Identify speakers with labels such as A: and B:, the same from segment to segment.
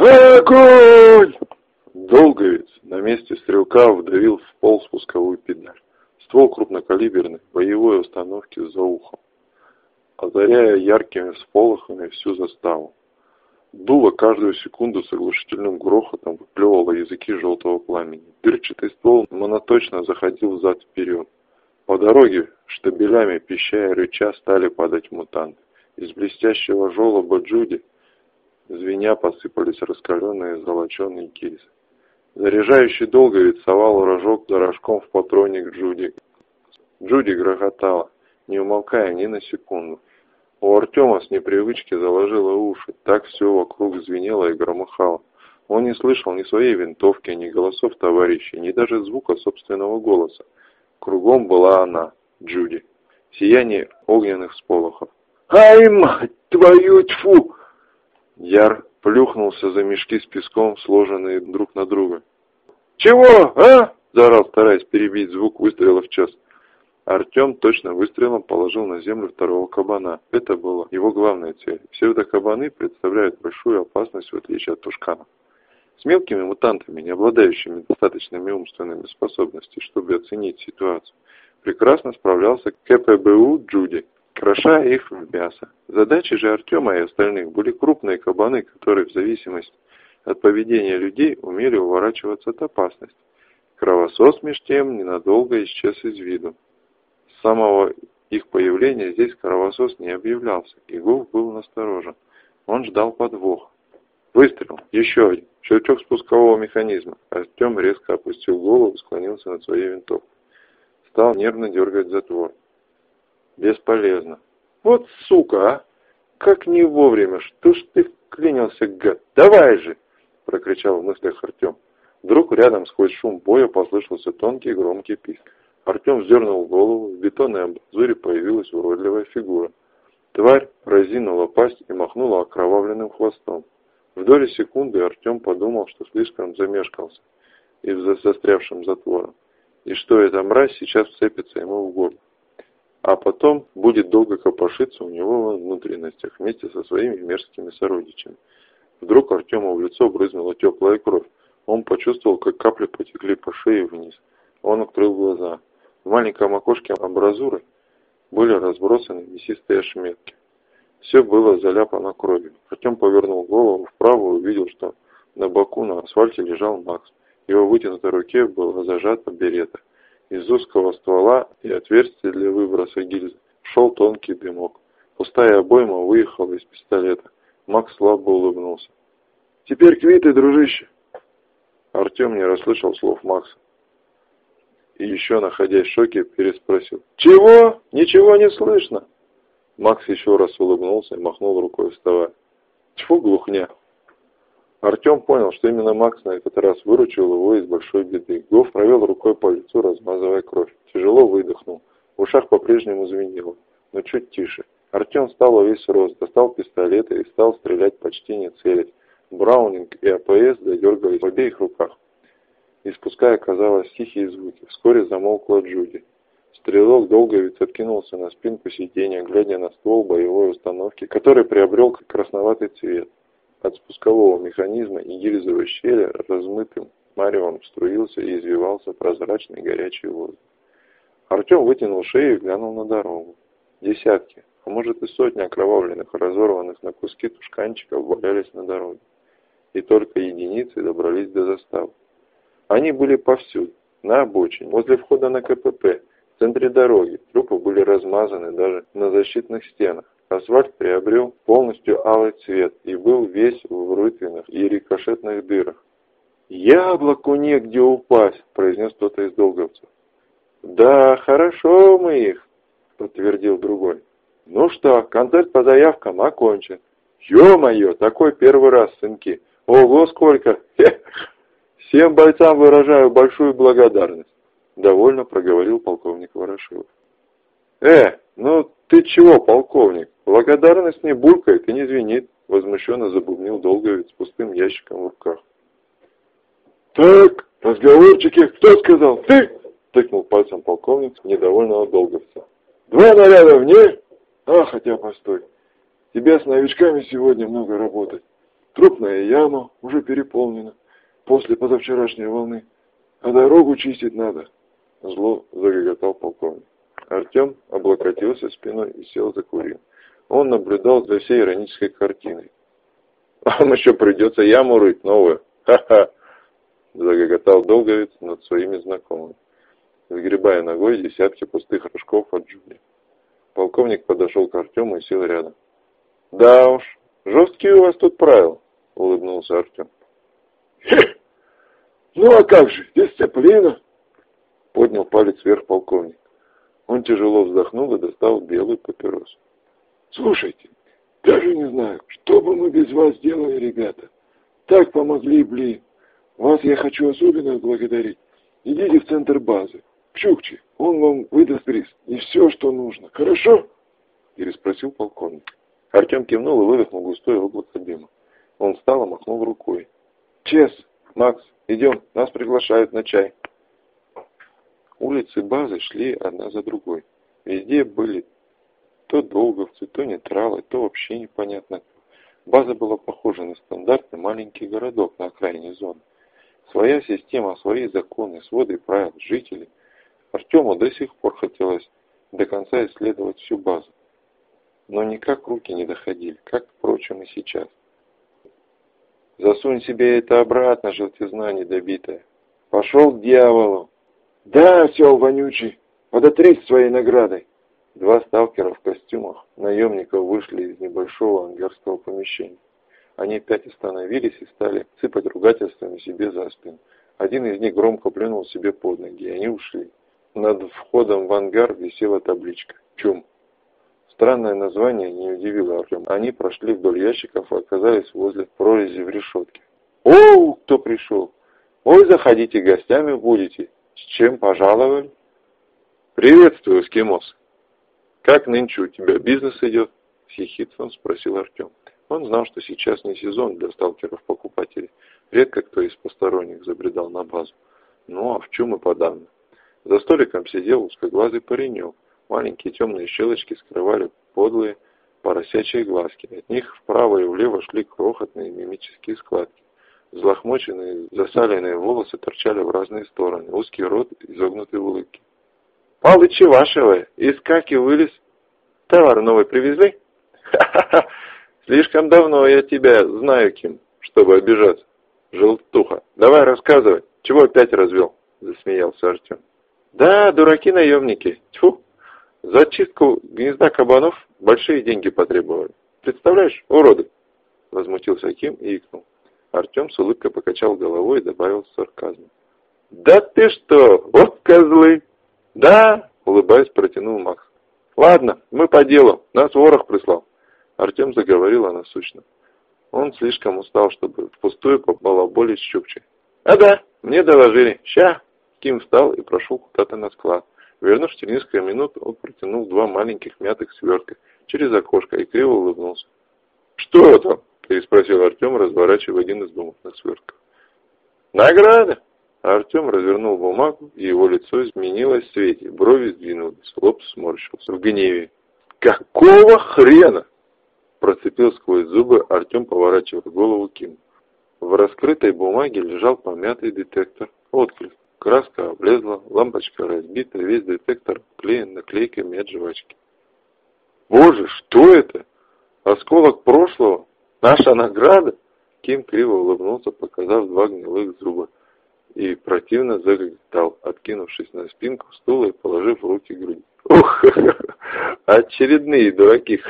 A: Огонь! Долговец на месте стрелка вдавил в пол спусковую педаль. Ствол крупнокалиберный, боевой установки за ухом, озаряя яркими всполохами всю заставу. Дуло каждую секунду с оглушительным грохотом выплевывало языки желтого пламени. Дырчатый ствол моноточно заходил взад-вперед. По дороге, штабелями, пищая рыча, стали падать мутанты. Из блестящего желоба Джуди, звеня, посыпались раскаленные золоченые гильзы. Заряжающий долговец совал рожок за рожком в патроник Джуди. Джуди грохотала, не умолкая ни на секунду. У Артема с непривычки заложило уши, так все вокруг звенело и громыхало. Он не слышал ни своей винтовки, ни голосов товарищей, ни даже звука собственного голоса. Кругом была она, Джуди, сияние огненных сполохов.
B: «Ай, мать твою, тьфу!»
A: Яр плюхнулся за мешки с песком, сложенные друг на друга.
B: «Чего, а?»
A: – заорал, стараясь перебить звук выстрела в час. Артем точно выстрелом положил на землю второго кабана. Это была его главная цель. Псевдокабаны представляют большую опасность в отличие от тушканов. С мелкими мутантами, не обладающими достаточными умственными способностями, чтобы оценить ситуацию, прекрасно справлялся КПБУ Джуди, крошая их в мясо. Задачи же Артема и остальных были крупные кабаны, которые в зависимости от поведения людей умели уворачиваться от опасности. Кровосос меж тем ненадолго исчез из виду. С самого их появления здесь кровосос не объявлялся, и Гуф был насторожен. Он ждал подвох. Выстрел. Еще один. Щелчок спускового механизма. Артем резко опустил голову и склонился над своей винтовкой. Стал нервно дергать затвор. Бесполезно. Вот сука, а! Как не вовремя! Что ж ты вклинился, гад? Давай же! Прокричал в мыслях Артем. Вдруг рядом сквозь шум боя послышался тонкий громкий писк. Артем вздернул голову, в бетонной амбразуре появилась уродливая фигура. Тварь разинула пасть и махнула окровавленным хвостом. В доли секунды Артем подумал, что слишком замешкался и в застрявшем затвором, и что эта мразь сейчас вцепится ему в горло. А потом будет долго копошиться у него во внутренностях вместе со своими мерзкими сородичами. Вдруг Артему в лицо брызнула теплая кровь. Он почувствовал, как капли потекли по шее вниз. Он открыл глаза. В маленьком окошке амбразуры были разбросаны мясистые ошметки. Все было заляпано кровью. Артем повернул голову вправо и увидел, что на боку на асфальте лежал Макс. В его вытянутой руке была зажата берета. Из узкого ствола и отверстия для выброса гильзы шел тонкий дымок. Пустая обойма выехала из пистолета. Макс слабо улыбнулся. «Теперь квиты, дружище!» Артем не расслышал слов Макса и еще, находясь в шоке, переспросил. «Чего? Ничего не слышно!» Макс еще раз улыбнулся и махнул рукой, вставая. «Тьфу, глухня!» Артем понял, что именно Макс на этот раз выручил его из большой беды. Гоф провел рукой по лицу, размазывая кровь. Тяжело выдохнул. В ушах по-прежнему звенело, но чуть тише. Артем встал во весь рост, достал пистолет и стал стрелять почти не целясь. Браунинг и АПС додергались в обеих руках испуская, казалось, тихие звуки. Вскоре замолкла Джуди. Стрелок долго ведь откинулся на спинку сиденья, глядя на ствол боевой установки, который приобрел красноватый цвет. От спускового механизма и гильзовой щели размытым маревом струился и извивался прозрачный горячий воздух. Артем вытянул шею и глянул на дорогу. Десятки, а может и сотни окровавленных, разорванных на куски тушканчиков валялись на дороге. И только единицы добрались до заставы. Они были повсюду, на обочине, возле входа на КПП, в центре дороги. Трупы были размазаны даже на защитных стенах. Асфальт приобрел полностью алый цвет и был весь в рытвинах и рикошетных дырах. «Яблоку негде упасть», — произнес кто-то из долговцев. «Да, хорошо мы их», — подтвердил другой. «Ну что, концерт по заявкам окончен». «Ё-моё, такой первый раз, сынки! Ого, сколько! Хе Всем бойцам выражаю большую благодарность, довольно проговорил полковник Ворошилов. Э, ну ты чего, полковник? Благодарность не булькает и не звенит, возмущенно забубнил Долговец с пустым ящиком в руках. Так, разговорчики, кто сказал? Ты? Тыкнул пальцем полковник недовольного Долговца. Два наряда в ней? А, хотя постой. Тебе с новичками сегодня много работать.
B: Трупная яма уже переполнена после позавчерашней волны, а дорогу чистить надо.
A: Зло загоготал полковник. Артем облокотился спиной и сел за курил. Он наблюдал за всей иронической картиной. «Вам еще придется яму рыть новую! Ха-ха!» Загоготал Долговец над своими знакомыми, сгребая ногой десятки пустых рожков от Джули. Полковник подошел к Артему и сел рядом. «Да уж, жесткие у вас тут правила», — улыбнулся Артем.
B: «Ну а как же, дисциплина!»
A: Поднял палец вверх полковник. Он тяжело вздохнул и достал белую папиросу.
B: «Слушайте, даже не знаю, что бы мы без вас делали, ребята. Так помогли, блин. Вас я хочу особенно благодарить. Идите в центр базы, к Чукче. Он вам выдаст приз и все, что нужно. Хорошо?»
A: Переспросил полковник. Артем кивнул и выдохнул густое облако дыма. Он встал и махнул рукой. «Чес, Макс, идем, нас приглашают на чай». Улицы базы шли одна за другой. Везде были то долговцы, то нейтралы, то вообще непонятно. База была похожа на стандартный маленький городок на окраине зоны. Своя система, свои законы, своды правил, жители. Артему до сих пор хотелось до конца исследовать всю базу. Но никак руки не доходили, как, впрочем, и сейчас. Засунь себе это обратно, желтизна недобитая. Пошел к дьяволу.
B: Да, осел вонючий, подотрись своей наградой.
A: Два сталкера в костюмах наемников вышли из небольшого ангарского помещения. Они опять остановились и стали сыпать ругательствами себе за спину. Один из них громко плюнул себе под ноги, и они ушли. Над входом в ангар висела табличка «Чум». Странное название не удивило Артем. Они прошли вдоль ящиков и оказались возле прорези в решетке. «О, кто пришел! Ой, заходите, гостями будете! С чем пожаловали?» «Приветствую, эскимос!» «Как нынче у тебя бизнес идет?» — с ехидством спросил Артем. Он знал, что сейчас не сезон для сталкеров-покупателей. Редко кто из посторонних забредал на базу. Ну, а в чем и подавно. За столиком сидел узкоглазый паренек. Маленькие темные щелочки скрывали подлые поросячьи глазки. От них вправо и влево шли крохотные мимические складки. Взлохмоченные, засаленные волосы торчали в разные стороны. Узкий рот, изогнутый в улыбке. Палыч Чевашева, из каки вылез. Товар новый привезли? Ха-ха-ха, слишком давно я тебя знаю, Ким, чтобы обижаться. Желтуха, давай рассказывай, чего опять развел? Засмеялся Артем. Да, дураки-наемники, тьфу. Зачистку гнезда кабанов большие деньги потребовали. Представляешь, уроды? Возмутился Ким и икнул. Артем с улыбкой покачал головой и добавил с сарказмом. «Да ты что, вот козлы! «Да», — улыбаясь, протянул Макс. «Ладно, мы по делу. Нас ворох прислал». Артем заговорил о насущном. Он слишком устал, чтобы впустую побалаболить с Чукчей. «А да, мне доложили. Ща!» Ким встал и прошел куда-то на склад. Вернувшись через несколько минут, он протянул два маленьких мятых свертка через окошко и криво улыбнулся. «Что это?» – переспросил Артем, разворачивая один из бумажных свертков. «Награда!» Артем развернул бумагу, и его лицо изменилось в свете, брови сдвинулись, лоб сморщился в гневе. «Какого хрена?» Процепил сквозь зубы Артем, поворачивая голову Ким. В раскрытой бумаге лежал помятый детектор. Отклик. Краска облезла, лампочка разбита, весь детектор клеен наклейками от жвачки. «Боже, что это? Осколок прошлого? Наша награда?» Ким криво улыбнулся, показав два гнилых зуба и противно загоготал, откинувшись на спинку стула и положив руки к груди. Ух, очередные дураки,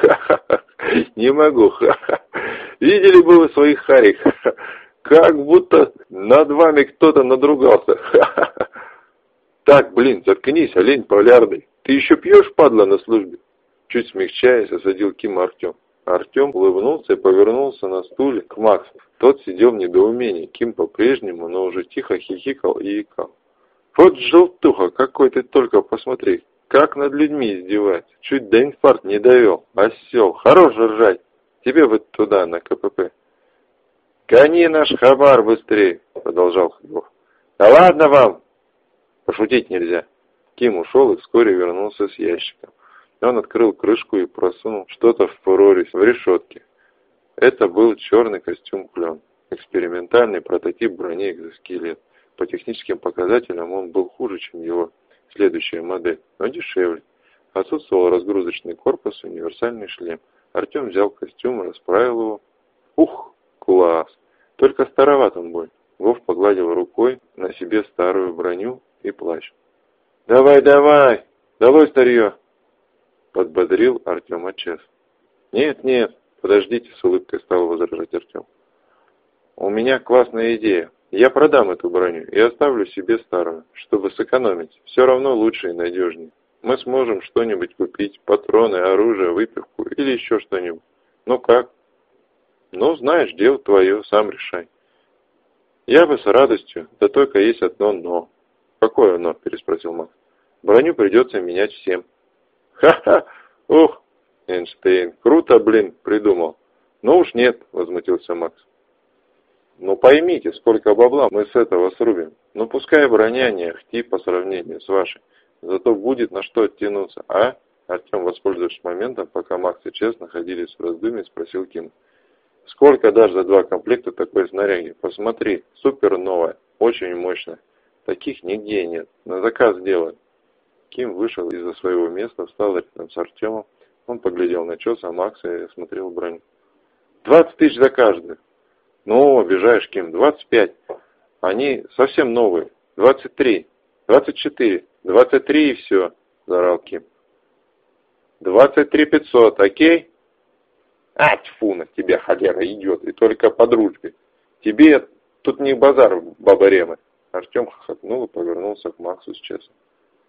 A: не могу. Видели бы вы своих харик, как будто над вами кто-то надругался. Так, блин, заткнись, олень полярный, ты еще пьешь, падла, на службе? Чуть смягчаясь, осадил Ким Артем. Артем улыбнулся и повернулся на стуле к Максу. Тот сидел в недоумении. Ким по-прежнему, но уже тихо хихикал и икал. «Вот желтуха какой ты только посмотри! Как над людьми издевается! Чуть до инфаркт не довел! Осел! Хорош ржать! Тебе бы туда, на КПП!» «Гони наш хабар быстрее!» — продолжал Хлебов. «Да ладно вам!» Пошутить нельзя. Ким ушел и вскоре вернулся с ящиком. Он открыл крышку и просунул что-то в прорезь в решетке. Это был черный костюм клен, экспериментальный прототип брони экзоскелет. По техническим показателям он был хуже, чем его следующая модель, но дешевле. Отсутствовал разгрузочный корпус и универсальный шлем. Артем взял костюм и расправил его. Ух, класс! Только староват он был. Вов погладил рукой на себе старую броню и плащ. «Давай, давай! Долой старье!» Подбодрил Артем Ачес. «Нет, нет, подождите», с улыбкой стал возражать Артем. «У меня классная идея. Я продам эту броню и оставлю себе старую, чтобы сэкономить. Все равно лучше и надежнее. Мы сможем что-нибудь купить, патроны, оружие, выпивку или еще что-нибудь. Ну как? Ну, знаешь, дело твое, сам решай. Я бы с радостью, да только есть одно «но». «Какое «но»?» – переспросил Макс. «Броню придется менять всем». «Ха-ха! Ух, Эйнштейн, круто, блин, придумал». «Ну уж нет», – возмутился Макс. Ну поймите, сколько бабла мы с этого срубим. Ну пускай броня не ахти по сравнению с вашей. Зато будет на что оттянуться, а? Артем, воспользовавшись моментом, пока Макс и Чес находились в раздумье, спросил Ким. Сколько дашь за два комплекта такой снаряги? Посмотри, супер новая, очень мощная. Таких нигде нет. На заказ сделай. Ким вышел из-за своего места, встал рядом с Артемом. Он поглядел на Чеса, Макса и осмотрел броню. «Двадцать тысяч за каждую!» Ну, обижаешь, Ким, 25. Они совсем новые. 23, 24, 23 и все, заорал Ким. 23 500, окей? А, тьфу на тебя, холера, идет, и только по дружбе. Тебе тут не базар, баба Ремы. Артем хохотнул и повернулся к Максу с честным.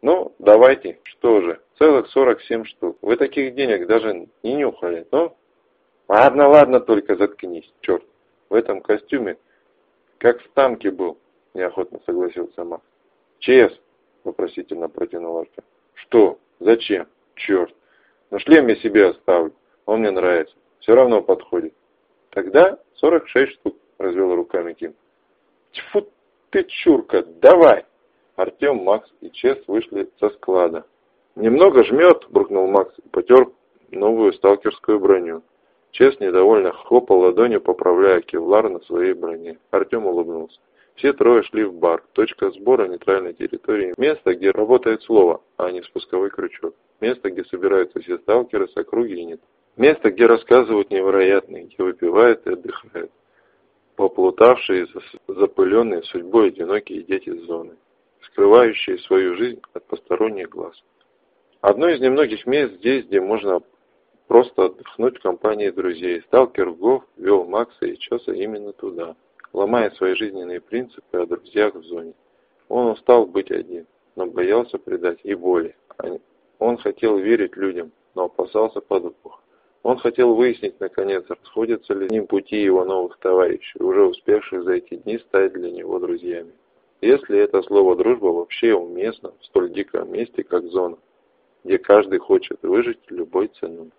A: Ну, давайте, что же, целых 47 штук. Вы таких денег даже не нюхали, ну? Ладно, ладно, только заткнись, черт в этом костюме, как в танке был, неохотно согласился Макс. ЧС, вопросительно протянул Артем. Что? Зачем? Черт. Но шлем я себе оставлю. Он мне нравится. Все равно подходит. Тогда 46 штук, развел руками Ким. Тьфу ты, чурка, давай! Артем, Макс и Чес вышли со склада. «Немного жмет», — буркнул Макс и потер новую сталкерскую броню. Чес недовольно хлопал ладонью, поправляя кевлар на своей броне. Артем улыбнулся. Все трое шли в бар. Точка сбора нейтральной территории. Место, где работает слово, а не спусковой крючок. Место, где собираются все сталкеры с округи и нет. Место, где рассказывают невероятные, где выпивают и отдыхают. Поплутавшие, запыленные судьбой одинокие дети зоны. Скрывающие свою жизнь от посторонних глаз. Одно из немногих мест здесь, где можно просто отдохнуть в компании друзей. Сталкер Гов вел Макса и Чоса именно туда, ломая свои жизненные принципы о друзьях в зоне. Он устал быть один, но боялся предать и боли. Он хотел верить людям, но опасался подвоха. Он хотел выяснить, наконец, расходятся ли с ним пути его новых товарищей, уже успевших за эти дни стать для него друзьями. Если это слово «дружба» вообще уместно в столь диком месте, как зона, где каждый хочет выжить любой ценой.